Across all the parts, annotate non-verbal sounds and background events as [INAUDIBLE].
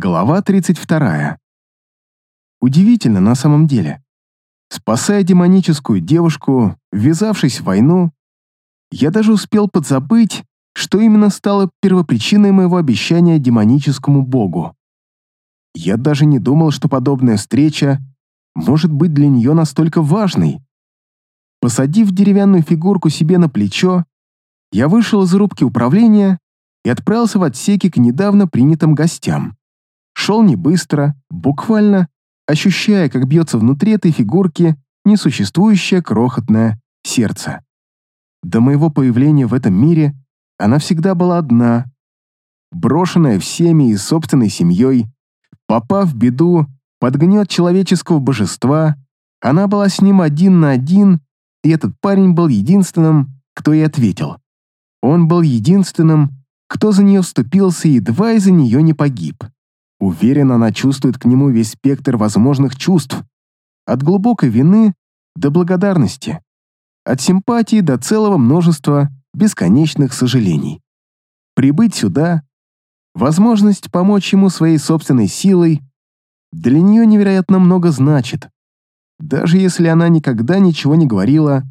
Глава 32. Удивительно на самом деле. Спасая демоническую девушку, ввязавшись в войну, я даже успел подзабыть, что именно стало первопричиной моего обещания демоническому богу. Я даже не думал, что подобная встреча может быть для нее настолько важной. Посадив деревянную фигурку себе на плечо, я вышел из рубки управления и отправился в отсеки к недавно принятым гостям. Шел не быстро, буквально ощущая, как бьется внутри этой фигурки несуществующее крохотное сердце. До моего появления в этом мире она всегда была одна, брошенная всеми и собственной семьей, попав в беду под гнет человеческого божества, она была с ним один на один, и этот парень был единственным, кто ей ответил. Он был единственным, кто за нее вступился и едва из-за нее не погиб. Уверен, она чувствует к нему весь спектр возможных чувств. От глубокой вины до благодарности. От симпатии до целого множества бесконечных сожалений. Прибыть сюда, возможность помочь ему своей собственной силой, для нее невероятно много значит. Даже если она никогда ничего не говорила,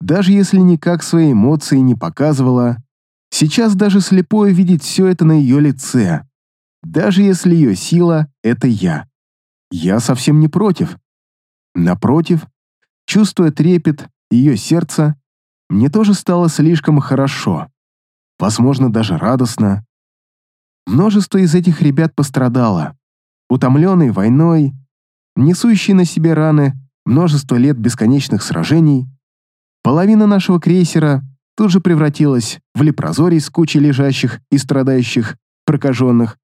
даже если никак свои эмоции не показывала, сейчас даже слепое видит все это на ее лице даже если ее сила — это я. Я совсем не против. Напротив, чувствуя трепет ее сердца, мне тоже стало слишком хорошо. Возможно, даже радостно. Множество из этих ребят пострадало. Утомленные войной, несущие на себе раны множество лет бесконечных сражений, половина нашего крейсера тут же превратилась в лепрозорий с кучей лежащих и страдающих прокаженных,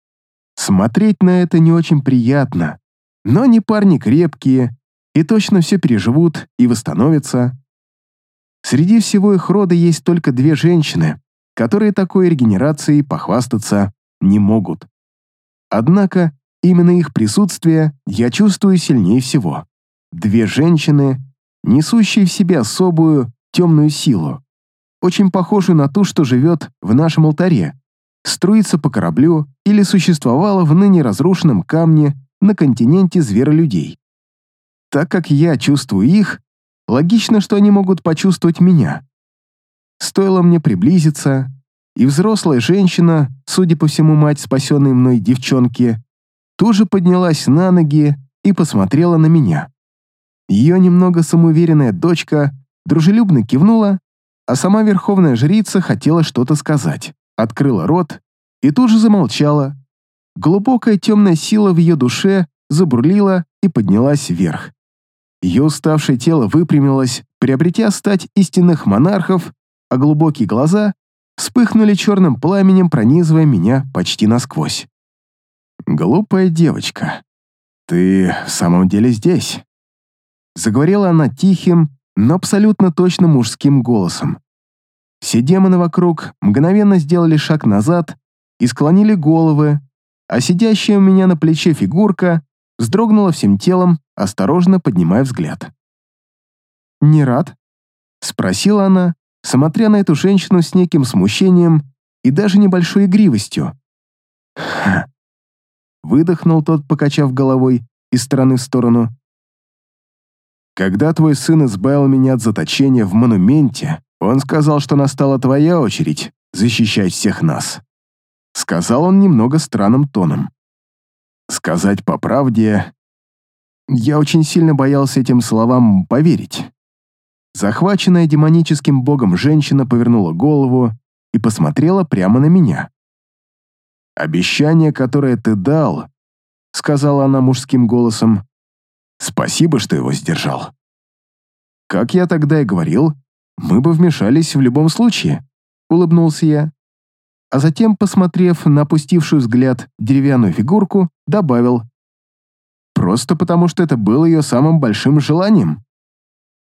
Смотреть на это не очень приятно, но они парни крепкие и точно все переживут и восстановятся. Среди всего их рода есть только две женщины, которые такой регенерацией похвастаться не могут. Однако именно их присутствие я чувствую сильнее всего. Две женщины, несущие в себе особую темную силу, очень похожую на ту, что живет в нашем алтаре, струится по кораблю или существовала в ныне разрушенном камне на континенте зверолюдей. Так как я чувствую их, логично, что они могут почувствовать меня. Стоило мне приблизиться, и взрослая женщина, судя по всему мать спасенной мной девчонки, тут же поднялась на ноги и посмотрела на меня. Ее немного самоуверенная дочка дружелюбно кивнула, а сама верховная жрица хотела что-то сказать открыла рот и тут же замолчала. Глубокая темная сила в ее душе забурлила и поднялась вверх. Ее уставшее тело выпрямилось, приобретя стать истинных монархов, а глубокие глаза вспыхнули черным пламенем, пронизывая меня почти насквозь. «Глупая девочка, ты в самом деле здесь?» Заговорила она тихим, но абсолютно точно мужским голосом. Все демоны вокруг мгновенно сделали шаг назад и склонили головы, а сидящая у меня на плече фигурка вздрогнула всем телом, осторожно поднимая взгляд. «Не рад?» — спросила она, смотря на эту женщину с неким смущением и даже небольшой игривостью. «Ха!» — выдохнул тот, покачав головой из стороны в сторону. «Когда твой сын избавил меня от заточения в монументе, он сказал, что настала твоя очередь защищать всех нас. Сказал он немного странным тоном. Сказать по правде, я очень сильно боялся этим словам поверить. Захваченная демоническим богом женщина повернула голову и посмотрела прямо на меня. «Обещание, которое ты дал», — сказала она мужским голосом, — «спасибо, что его сдержал». Как я тогда и говорил, мы бы вмешались в любом случае», — улыбнулся я. А затем, посмотрев на опустившую взгляд деревянную фигурку, добавил. «Просто потому, что это было ее самым большим желанием».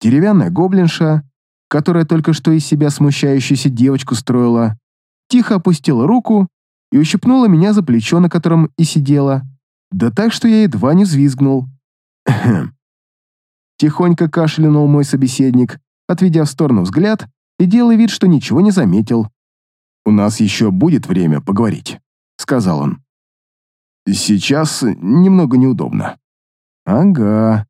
Деревянная гоблинша, которая только что из себя смущающуюся девочку строила, тихо опустила руку и ущипнула меня за плечо, на котором и сидела, да так, что я едва не взвизгнул. [CLEARS THROAT] Тихонько кашлянул мой собеседник, отведя в сторону взгляд и делая вид, что ничего не заметил. «У нас еще будет время поговорить», — сказал он. Сейчас немного неудобно. Ага.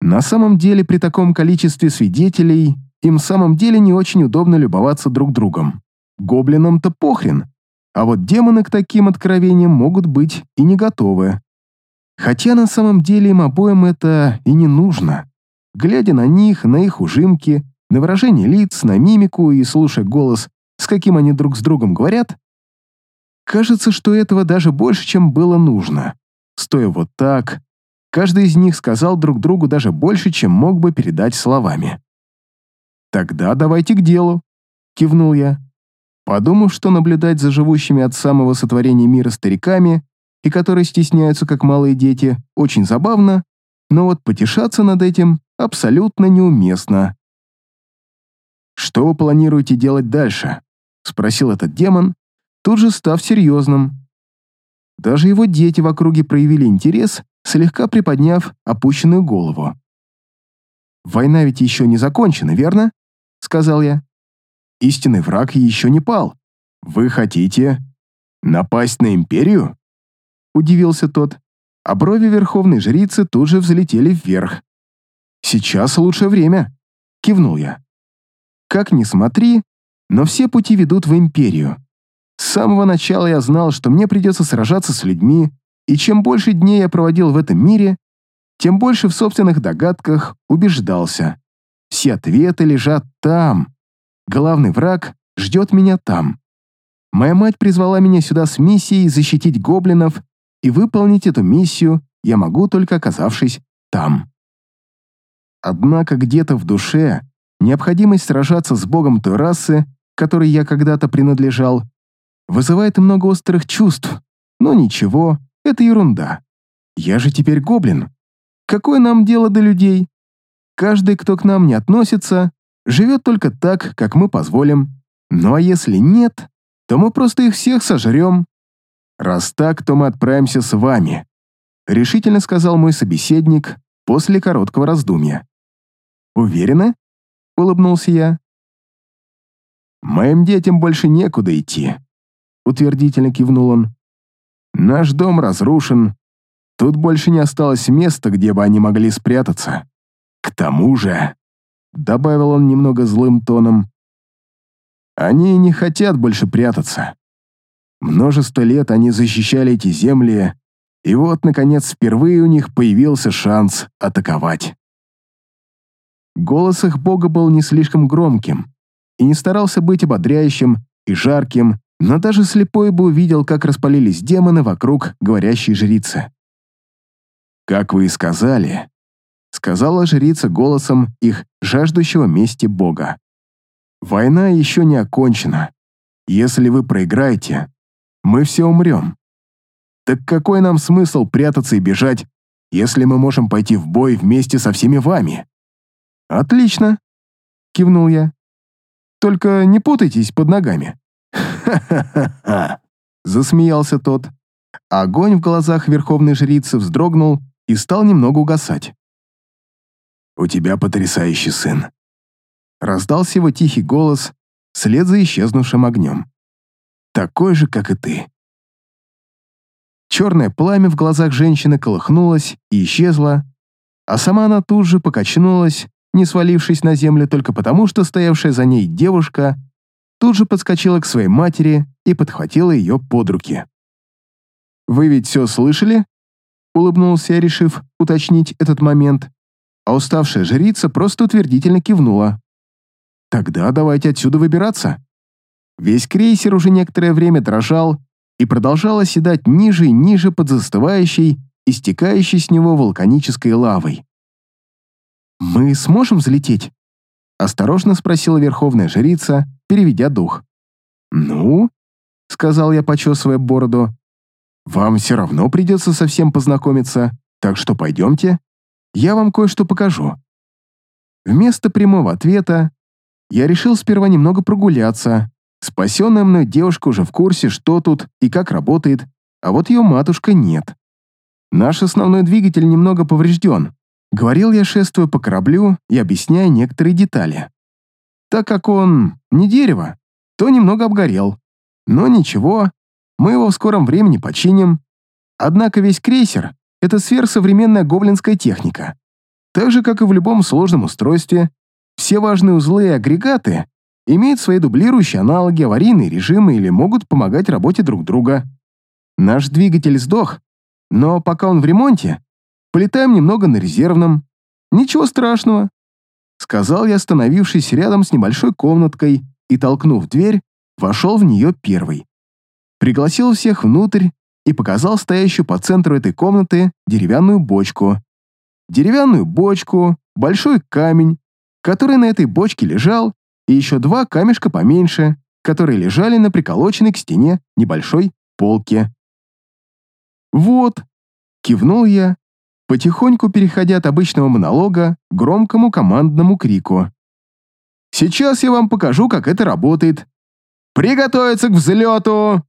На самом деле, при таком количестве свидетелей, им в самом деле не очень удобно любоваться друг другом. Гоблинам-то похрен. А вот демоны к таким откровениям могут быть и не готовы. Хотя на самом деле им обоим это и не нужно. Глядя на них, на их ужимки, на выражение лиц, на мимику и слушая голос, с каким они друг с другом говорят, кажется, что этого даже больше, чем было нужно. Стоя вот так, каждый из них сказал друг другу даже больше, чем мог бы передать словами. «Тогда давайте к делу», — кивнул я. Подумав, что наблюдать за живущими от самого сотворения мира стариками и которые стесняются, как малые дети, очень забавно, но вот потешаться над этим абсолютно неуместно. «Что вы планируете делать дальше?» — спросил этот демон, тут же став серьезным. Даже его дети в округе проявили интерес, слегка приподняв опущенную голову. «Война ведь еще не закончена, верно?» — сказал я. «Истинный враг еще не пал. Вы хотите напасть на Империю?» — удивился тот, а брови верховной жрицы тут же взлетели вверх. «Сейчас лучшее время», — кивнул я. «Как ни смотри, но все пути ведут в Империю. С самого начала я знал, что мне придется сражаться с людьми, и чем больше дней я проводил в этом мире, тем больше в собственных догадках убеждался. Все ответы лежат там. Главный враг ждет меня там. Моя мать призвала меня сюда с миссией защитить гоблинов, и выполнить эту миссию я могу, только оказавшись там. Однако где-то в душе необходимость сражаться с богом той расы, которой я когда-то принадлежал, вызывает много острых чувств. Но ничего, это ерунда. Я же теперь гоблин. Какое нам дело до людей? Каждый, кто к нам не относится, живет только так, как мы позволим. Ну а если нет, то мы просто их всех сожрем. Раз так, то мы отправимся с вами, решительно сказал мой собеседник после короткого раздумья. Уверена? улыбнулся я. Моим детям больше некуда идти, утвердительно кивнул он. Наш дом разрушен. Тут больше не осталось места, где бы они могли спрятаться. К тому же, добавил он немного злым тоном, они не хотят больше прятаться. Множество лет они защищали эти земли, и вот, наконец, впервые у них появился шанс атаковать. Голос их бога был не слишком громким и не старался быть ободряющим и жарким, но даже слепой бы увидел, как распалились демоны вокруг говорящей жрицы. «Как вы и сказали», — сказала жрица голосом их жаждущего мести бога. «Война еще не окончена. Если вы проиграете, мы все умрем. Так какой нам смысл прятаться и бежать, если мы можем пойти в бой вместе со всеми вами?» «Отлично», — кивнул я. «Только не путайтесь под ногами». «Ха-ха-ха-ха», — засмеялся тот. Огонь в глазах верховной жрицы вздрогнул и стал немного угасать. «У тебя потрясающий сын», — раздался его тихий голос вслед за исчезнувшим огнем. «Такой же, как и ты». Черное пламя в глазах женщины колыхнулось и исчезло, а сама она тут же покачнулась, не свалившись на землю только потому, что стоявшая за ней девушка тут же подскочила к своей матери и подхватила ее под руки. «Вы ведь все слышали?» — улыбнулся я, решив уточнить этот момент, а уставшая жрица просто утвердительно кивнула. «Тогда давайте отсюда выбираться». Весь крейсер уже некоторое время дрожал и продолжал оседать ниже и ниже под застывающей, истекающей с него вулканической лавой. «Мы сможем взлететь?» — осторожно спросила верховная жрица, переведя дух. «Ну?» — сказал я, почесывая бороду. «Вам все равно придется совсем познакомиться, так что пойдемте, я вам кое-что покажу». Вместо прямого ответа я решил сперва немного прогуляться. Спасенная мной девушка уже в курсе, что тут и как работает, а вот ее матушка нет. Наш основной двигатель немного поврежден, Говорил я, шествуя по кораблю и объясняя некоторые детали. Так как он не дерево, то немного обгорел. Но ничего, мы его в скором времени починим. Однако весь крейсер — это сверхсовременная гоблинская техника. Так же, как и в любом сложном устройстве, все важные узлы и агрегаты имеют свои дублирующие аналоги, аварийные режимы или могут помогать работе друг друга. Наш двигатель сдох, но пока он в ремонте, полетаем немного на резервном. Ничего страшного, сказал я, остановившись рядом с небольшой комнаткой и, толкнув дверь, вошел в нее первый. Пригласил всех внутрь и показал стоящую по центру этой комнаты деревянную бочку. Деревянную бочку, большой камень, который на этой бочке лежал, и еще два камешка поменьше, которые лежали на приколоченной к стене небольшой полке. «Вот», — кивнул я, потихоньку переходя от обычного монолога к громкому командному крику. «Сейчас я вам покажу, как это работает. Приготовиться к взлету!»